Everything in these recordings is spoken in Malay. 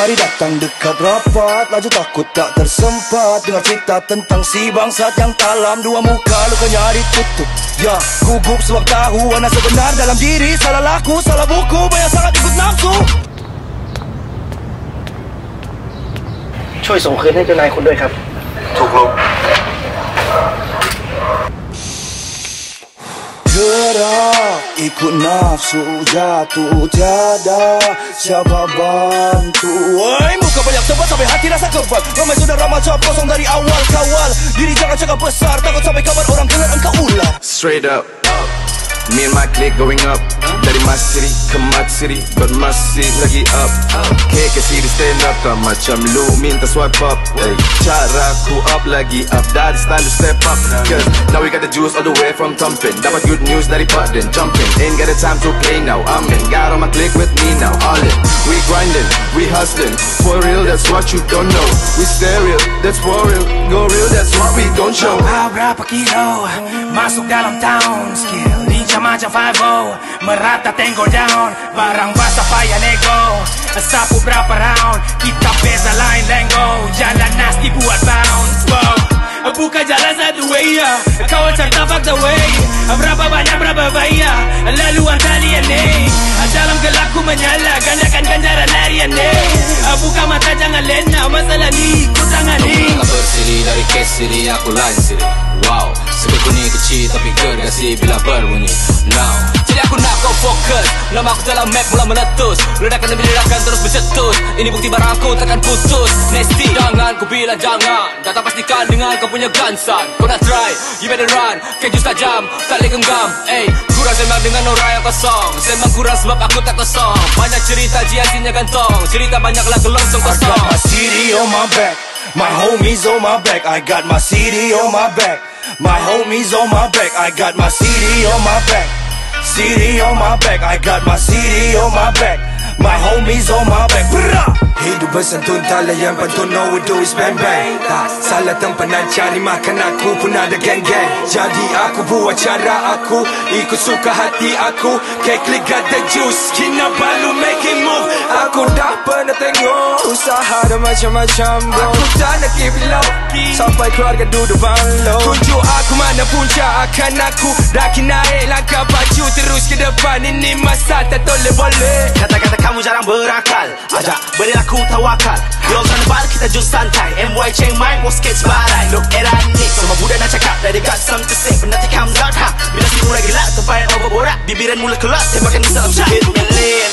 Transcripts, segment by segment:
Mari datang dekat rapat Laju takut tak tersempat Dengar cerita tentang si bangsat yang talam Dua muka lukanya ditutup Ya, gugup sebab tahu Anak sebenar dalam diri Salah laku, salah buku Banyak sangat ikut nafsu ช่วยส่งคืนให้เจ้านายคุณด้วยครับ Gerak ikut nafsu jatuh tiada. Siapa bantu? Woi muka banyak sebab sampai hati rasa kebal. Ramai sudah ramal cap kosong dari awal kawal Diri jangan cakap besar Takut sampai kabar orang dengar engkau ular. Straight up Me and my clique going up. Dari Mas City ke Mat City. But masih lagi up. KK City stand up. Tak macam lu minta swipe up hey, Cara ku up lagi up. That is time to step up. Cause now we got the juice all the way from thumping. Dapat good news dari Paden Jumping. Ain't got the time to play now. I'm in. Got all my clique with me now. All in. We grinding, we hustling. For real that's what you don't know. We stay real, that's for real. Go real, that's what we gon' show. Berapa kilo Masuk dalam town. Skill ninja macam 5 Merata tengok down Barang basah payah nego. Sapu berapa round Kita beza lain lengo. Jalan nasty buat bounce wow. Buka jalan satu way ya. Kau cerita fuck the way. Berapa banyak berapa bayar lena Masalah ni ku tangani Tak bersiri dari kesiri aku lain siri. Wow. Sebelku ni kecil tapi gergasi bila berbunyi. Now. Jadi aku nak kau fokus. Nama aku dalam map mula meletus. Ledakan demi ledakan terus bercetus. Ini bukti barang aku takkan putus. Nasty. Jangan ku bilang jangan. Datang pastikan dengan kau punya gansan Kau nak try. You better run. Keju tajam Tak boleh genggam. Ey Kurang sembang dengan orang yang kosong. Sembang kurang sebab aku tak kosong. Banyak cerita jiasinya gantong Cerita banyaklah kelongsong kosong my CD on my back. My homies on my back. I got my CD on my back. My homies on my back. I got my CD on my back. CD on my back. I got my CD on my back. My homies on my back. Brah! Hidup bersantun tak layan pantun No we do is bang bang Tak salah tempanan cari makan aku pun ada geng geng Jadi aku buat cara aku Ikut suka hati aku K-click got the juice Kinabalu make it move. Aku dah pernah tengok Usaha ada macam-macam bro. Aku tak nak keep it low Sampai keluarga duduk banglo. Tunjuk aku mana puncak akan aku. Daki naik langkah pacu Terus ke depan. Ini masa tak toleh boleh Kata-kata kamu jarang berakal. Ajak beri aku tawakal. Yo bar kita jus santai. MY Chiang Mai mau skate barai. Look at ni Semua budak nak cakap they got something to say. But nothing comes ha. Bila si mulai gelap Tempat over borak. Bibiran mula kelak Tembakan bisa upshot Hit million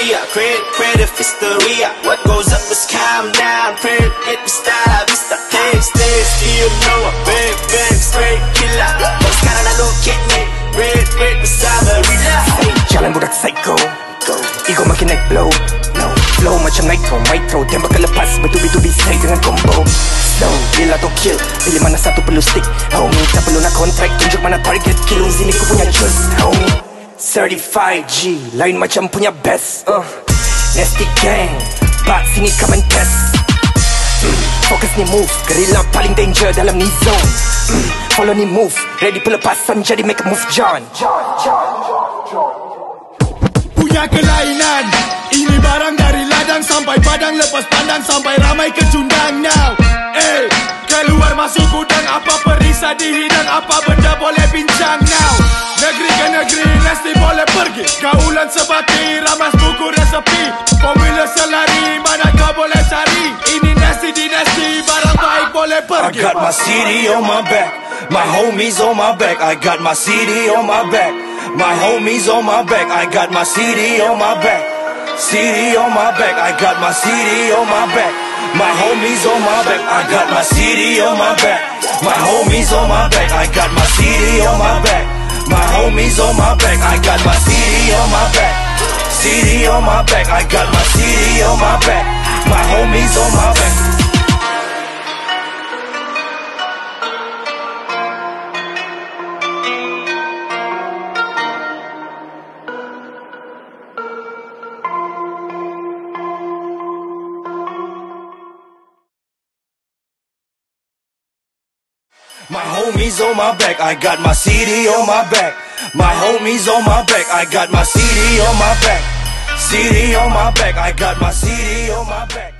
industry Create creative hysteria What goes up must calm down. Print it style Vista taste taste You know a big big straight killer. Bos sekarang nak look at me Red red bersama relax Jalan budak psycho. Ego makin naik blow. No. Flow macam nitro, micro Tembak lepas Bertubi-tubi stay dengan combo. Slow, bila to kill. Pilih mana satu perlu stick Homie, tak perlu nak contract Tunjuk mana target Kill. Sini ku punya juice Homie Certified G Lain macam punya best uh. Nasty gang Bak sini come and test mm. Fokus ni move Guerrilla paling danger dalam ni zone mm. Follow ni move Ready pelepasan jadi make a move John John, John, John, John. punya kelainan Ini barang dari ladang sampai padang Lepas pandang sampai ramai kecundang now Eh, keluar masuk gudang Apa perisa dihidang Apa benda boleh bincang now Negeri ke negeri Nesti boleh pergi Kaulan sebati Ramas buku resepi Formula selari Mana kau boleh cari Ini nesti dinasti Barang baik boleh I pergi got my CD on my back. My homies on my back. I got my CD on my back. My homies on my back. I got my CD on my back. CD on my back. I got my CD on my back. My homies on my back. I got my CD on my back. My homies on my back. I got my CD on my back. My homies on my back. I got my CD on my back. CD on my back. I got my CD on my back. My homies on my back. Homies on my back, I got my CD on my back. My homies on my back, I got my CD on my back. CD on my back, I got my CD on my back.